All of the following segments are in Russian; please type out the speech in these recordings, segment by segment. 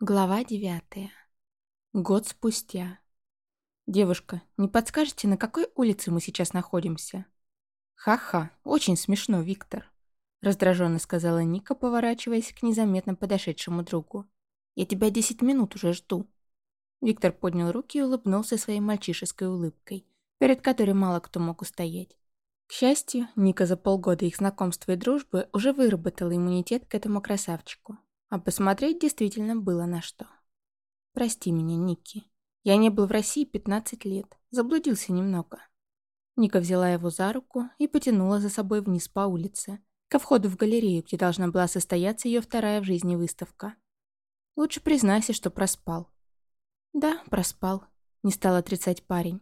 Глава девятая. Год спустя. «Девушка, не подскажете, на какой улице мы сейчас находимся?» «Ха-ха, очень смешно, Виктор», — раздраженно сказала Ника, поворачиваясь к незаметно подошедшему другу. «Я тебя десять минут уже жду». Виктор поднял руки и улыбнулся своей мальчишеской улыбкой, перед которой мало кто мог устоять. К счастью, Ника за полгода их знакомства и дружбы уже выработала иммунитет к этому красавчику. А посмотреть действительно было на что. Прости меня, Ники. Я не был в России 15 лет. Заблудился немного. Ника взяла его за руку и потянула за собой вниз по улице, ко входу в галерею, где должна была состояться ее вторая в жизни выставка. Лучше признайся, что проспал. Да, проспал. Не стал отрицать парень.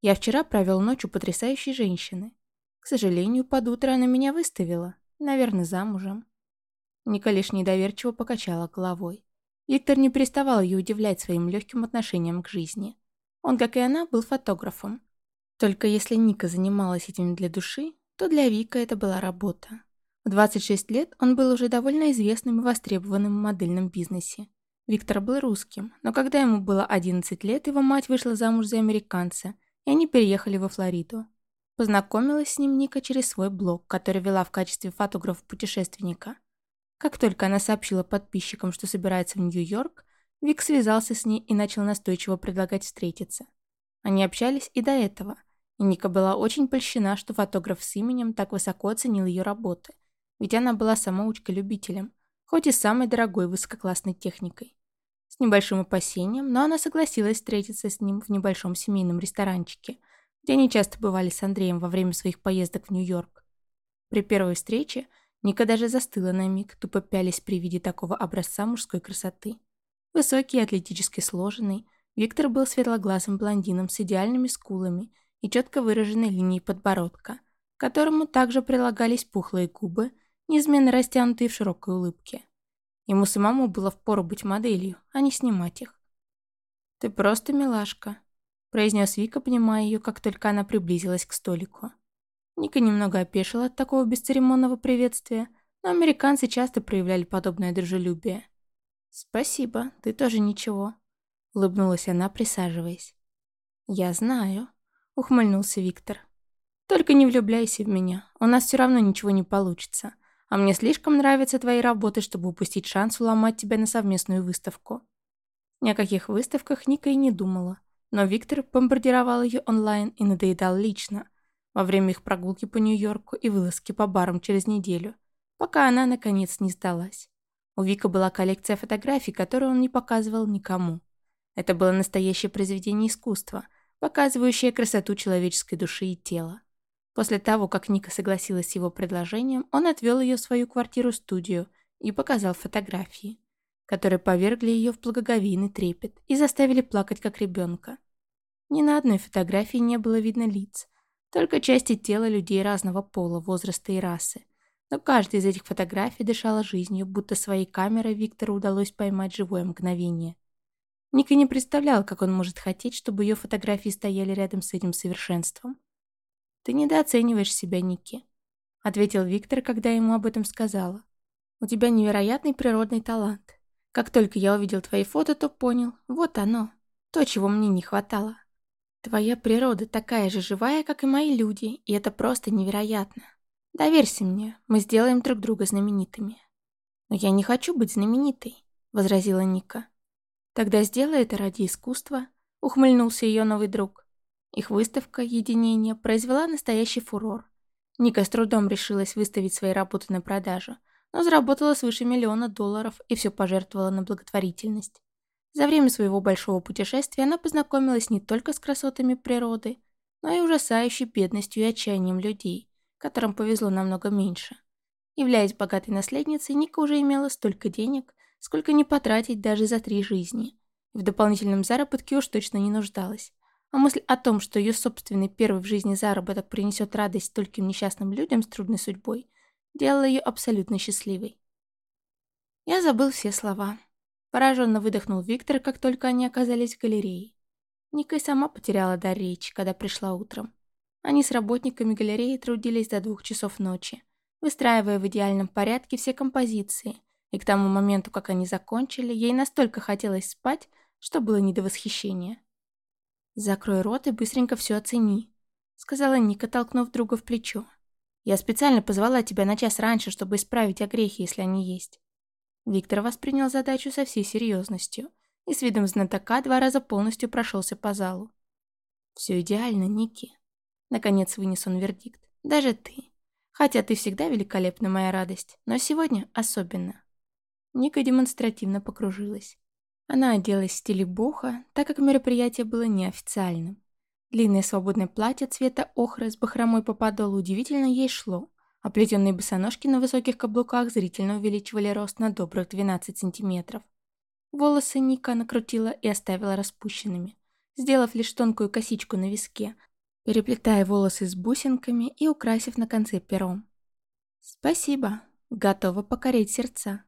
Я вчера провел ночь у потрясающей женщины. К сожалению, под утро она меня выставила. Наверное, замужем. Ника недоверчиво покачала головой. Виктор не переставал ее удивлять своим легким отношением к жизни. Он, как и она, был фотографом. Только если Ника занималась этим для души, то для Вика это была работа. В 26 лет он был уже довольно известным и востребованным в модельном бизнесе. Виктор был русским, но когда ему было 11 лет, его мать вышла замуж за американца, и они переехали во Флориду. Познакомилась с ним Ника через свой блог, который вела в качестве фотографа-путешественника – как только она сообщила подписчикам, что собирается в Нью-Йорк, Вик связался с ней и начал настойчиво предлагать встретиться. Они общались и до этого, и Ника была очень польщена, что фотограф с именем так высоко оценил ее работы, ведь она была самоучкой-любителем, хоть и самой дорогой высококлассной техникой. С небольшим опасением, но она согласилась встретиться с ним в небольшом семейном ресторанчике, где они часто бывали с Андреем во время своих поездок в Нью-Йорк. При первой встрече Ника даже застыла на миг, тупо пялись при виде такого образца мужской красоты. Высокий и атлетически сложенный, Виктор был светлоглазым блондином с идеальными скулами и четко выраженной линией подбородка, к которому также прилагались пухлые губы, неизменно растянутые в широкой улыбке. Ему самому было впору быть моделью, а не снимать их. «Ты просто милашка», – произнес Вика, понимая ее, как только она приблизилась к столику. Ника немного опешила от такого бесцеремонного приветствия, но американцы часто проявляли подобное дружелюбие. «Спасибо, ты тоже ничего», — улыбнулась она, присаживаясь. «Я знаю», — ухмыльнулся Виктор. «Только не влюбляйся в меня, у нас все равно ничего не получится, а мне слишком нравятся твои работы, чтобы упустить шанс уломать тебя на совместную выставку». Ни о каких выставках Ника и не думала, но Виктор бомбардировал ее онлайн и надоедал лично — во время их прогулки по Нью-Йорку и вылазки по барам через неделю, пока она, наконец, не сдалась. У Вика была коллекция фотографий, которую он не показывал никому. Это было настоящее произведение искусства, показывающее красоту человеческой души и тела. После того, как Ника согласилась с его предложением, он отвел ее в свою квартиру-студию и показал фотографии, которые повергли ее в благоговейный трепет и заставили плакать как ребенка. Ни на одной фотографии не было видно лиц, только части тела людей разного пола, возраста и расы. Но каждая из этих фотографий дышала жизнью, будто своей камерой Виктору удалось поймать живое мгновение. Ника не представляла, как он может хотеть, чтобы ее фотографии стояли рядом с этим совершенством. «Ты недооцениваешь себя, Ники», — ответил Виктор, когда ему об этом сказала. «У тебя невероятный природный талант. Как только я увидел твои фото, то понял, вот оно, то, чего мне не хватало». Твоя природа такая же живая, как и мои люди, и это просто невероятно. Доверься мне, мы сделаем друг друга знаменитыми. Но я не хочу быть знаменитой, возразила Ника. Тогда сделай это ради искусства, ухмыльнулся ее новый друг. Их выставка «Единение» произвела настоящий фурор. Ника с трудом решилась выставить свои работы на продажу, но заработала свыше миллиона долларов и все пожертвовала на благотворительность. За время своего большого путешествия она познакомилась не только с красотами природы, но и ужасающей бедностью и отчаянием людей, которым повезло намного меньше. Являясь богатой наследницей, Ника уже имела столько денег, сколько не потратить даже за три жизни. В дополнительном заработке уж точно не нуждалась. А мысль о том, что ее собственный первый в жизни заработок принесет радость стольким несчастным людям с трудной судьбой, делала ее абсолютно счастливой. Я забыл все слова. Пораженно выдохнул Виктор, как только они оказались в галерее. Ника и сама потеряла дар речи, когда пришла утром. Они с работниками галереи трудились до двух часов ночи, выстраивая в идеальном порядке все композиции, И к тому моменту, как они закончили, ей настолько хотелось спать, что было не до восхищения. «Закрой рот и быстренько все оцени», — сказала Ника, толкнув друга в плечо. «Я специально позвала тебя на час раньше, чтобы исправить огрехи, если они есть». Виктор воспринял задачу со всей серьезностью и с видом знатока два раза полностью прошелся по залу. «Все идеально, Ники», — наконец вынес он вердикт. «Даже ты. Хотя ты всегда великолепна, моя радость, но сегодня особенно». Ника демонстративно покружилась. Она оделась в стиле буха, так как мероприятие было неофициальным. Длинное свободное платье цвета охры с бахромой по подолу удивительно ей шло, плетеные босоножки на высоких каблуках зрительно увеличивали рост на добрых 12 сантиметров. Волосы Ника накрутила и оставила распущенными, сделав лишь тонкую косичку на виске, переплетая волосы с бусинками и украсив на конце пером. «Спасибо, готова покорить сердца».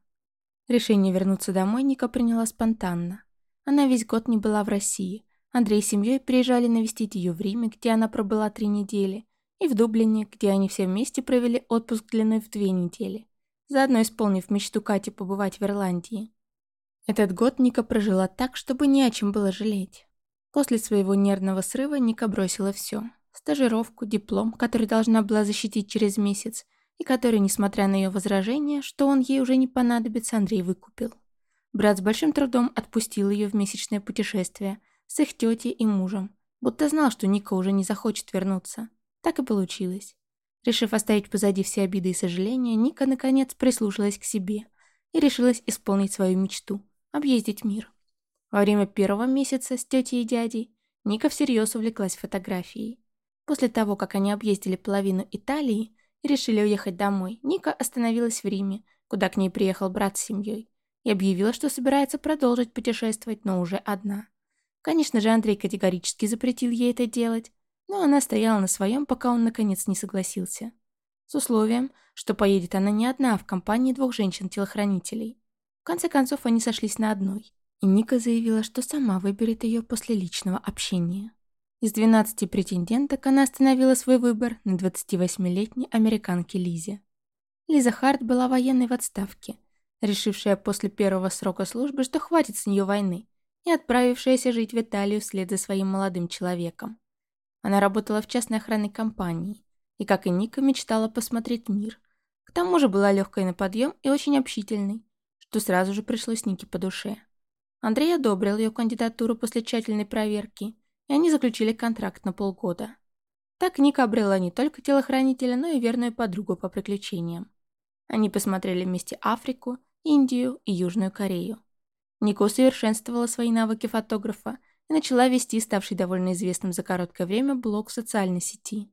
Решение вернуться домой Ника приняла спонтанно. Она весь год не была в России. Андрей с семьей приезжали навестить ее в Риме, где она пробыла три недели, и в Дублине, где они все вместе провели отпуск длиной в две недели, заодно исполнив мечту Кати побывать в Ирландии. Этот год Ника прожила так, чтобы не о чем было жалеть. После своего нервного срыва Ника бросила все. Стажировку, диплом, который должна была защитить через месяц, и который, несмотря на ее возражение, что он ей уже не понадобится, Андрей выкупил. Брат с большим трудом отпустил ее в месячное путешествие с их тетей и мужем, будто знал, что Ника уже не захочет вернуться. Так и получилось. Решив оставить позади все обиды и сожаления, Ника, наконец, прислушалась к себе и решилась исполнить свою мечту – объездить мир. Во время первого месяца с тетей и дядей Ника всерьез увлеклась фотографией. После того, как они объездили половину Италии, и решили уехать домой, Ника остановилась в Риме, куда к ней приехал брат с семьей, и объявила, что собирается продолжить путешествовать, но уже одна. Конечно же, Андрей категорически запретил ей это делать, но она стояла на своем, пока он наконец не согласился. С условием, что поедет она не одна, а в компании двух женщин-телохранителей. В конце концов, они сошлись на одной, и Ника заявила, что сама выберет ее после личного общения. Из 12 претенденток она остановила свой выбор на 28-летней американке Лизе. Лиза Харт была военной в отставке, решившая после первого срока службы, что хватит с нее войны, и отправившаяся жить в Италию вслед за своим молодым человеком. Она работала в частной охранной компании, и, как и Ника, мечтала посмотреть мир. К тому же была легкой на подъем и очень общительной, что сразу же пришлось Нике по душе. Андрей одобрил ее кандидатуру после тщательной проверки – и они заключили контракт на полгода. Так Ника обрела не только телохранителя, но и верную подругу по приключениям. Они посмотрели вместе Африку, Индию и Южную Корею. Ника усовершенствовала свои навыки фотографа и начала вести ставший довольно известным за короткое время блог в социальной сети.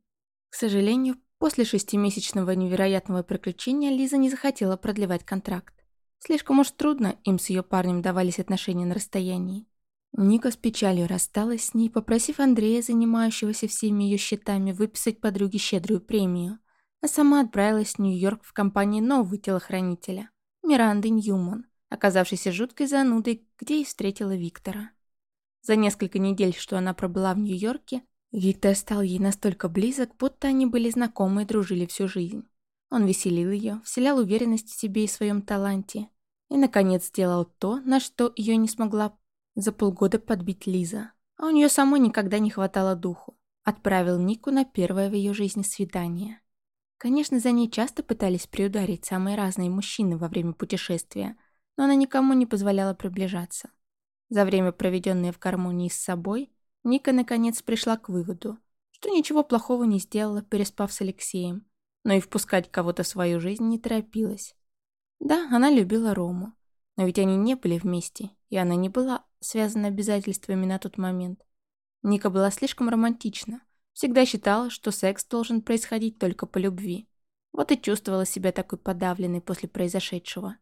К сожалению, после шестимесячного невероятного приключения Лиза не захотела продлевать контракт. Слишком уж трудно им с ее парнем давались отношения на расстоянии. Ника с печалью рассталась с ней, попросив Андрея, занимающегося всеми ее счетами, выписать подруге щедрую премию, а сама отправилась в Нью-Йорк в компании нового телохранителя, Миранды Ньюман, оказавшейся жуткой занудой, где и встретила Виктора. За несколько недель, что она пробыла в Нью-Йорке, Виктор стал ей настолько близок, будто они были знакомы и дружили всю жизнь. Он веселил ее, вселял уверенность в себе и своем таланте, и, наконец, сделал то, на что ее не смогла за полгода подбить Лиза. А у нее самой никогда не хватало духу. Отправил Нику на первое в ее жизни свидание. Конечно, за ней часто пытались приударить самые разные мужчины во время путешествия, но она никому не позволяла приближаться. За время, проведенное в гармонии с собой, Ника наконец пришла к выводу, что ничего плохого не сделала, переспав с Алексеем, но и впускать кого-то в свою жизнь не торопилась. Да, она любила Рому, но ведь они не были вместе, и она не была связана обязательствами на тот момент. Ника была слишком романтична. Всегда считала, что секс должен происходить только по любви. Вот и чувствовала себя такой подавленной после произошедшего.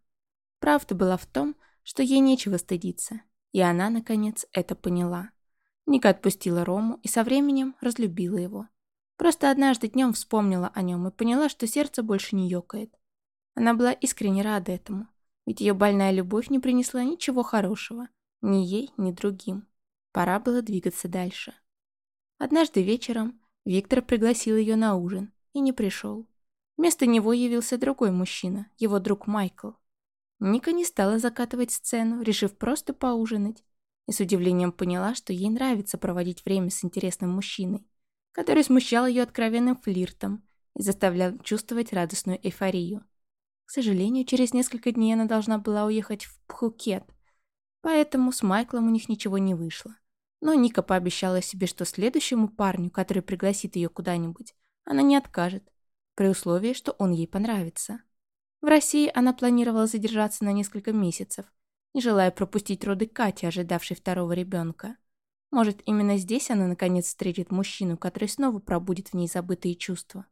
Правда была в том, что ей нечего стыдиться. И она, наконец, это поняла. Ника отпустила Рому и со временем разлюбила его. Просто однажды днем вспомнила о нем и поняла, что сердце больше не ёкает. Она была искренне рада этому. Ведь ее больная любовь не принесла ничего хорошего. Ни ей, ни другим. Пора было двигаться дальше. Однажды вечером Виктор пригласил ее на ужин и не пришел. Вместо него явился другой мужчина, его друг Майкл. Ника не стала закатывать сцену, решив просто поужинать, и с удивлением поняла, что ей нравится проводить время с интересным мужчиной, который смущал ее откровенным флиртом и заставлял чувствовать радостную эйфорию. К сожалению, через несколько дней она должна была уехать в Пхукет, поэтому с Майклом у них ничего не вышло. Но Ника пообещала себе, что следующему парню, который пригласит ее куда-нибудь, она не откажет, при условии, что он ей понравится. В России она планировала задержаться на несколько месяцев, не желая пропустить роды Кати, ожидавшей второго ребенка. Может, именно здесь она наконец встретит мужчину, который снова пробудет в ней забытые чувства.